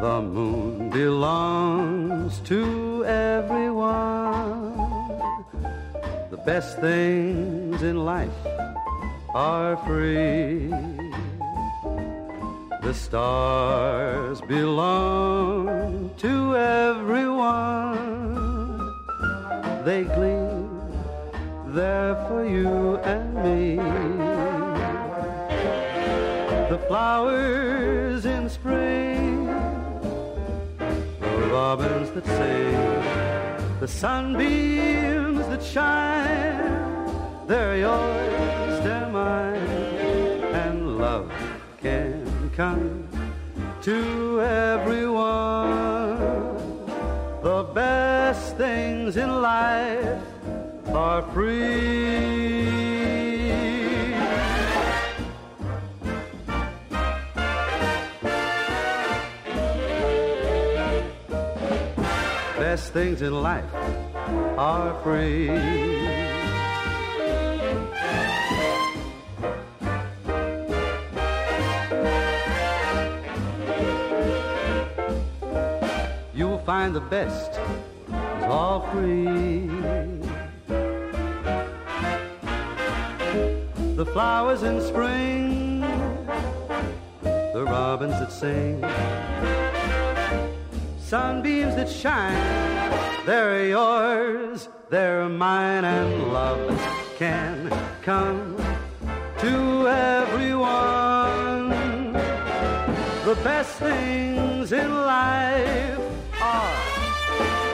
The moon belongs to everyone. The best things in life are free. The stars belong to everyone. They gleam there for you and me. The flowers in spring, robins that sing, the sunbeams that shine, they're yours, they're mine, and love can come to everyone. The best things in life are free. Best things in life are free. You'll find the best is all free. The flowers in spring, the robins that sing, sunbeams that shine. They're yours, they're mine, and love can come to everyone. The best things in life are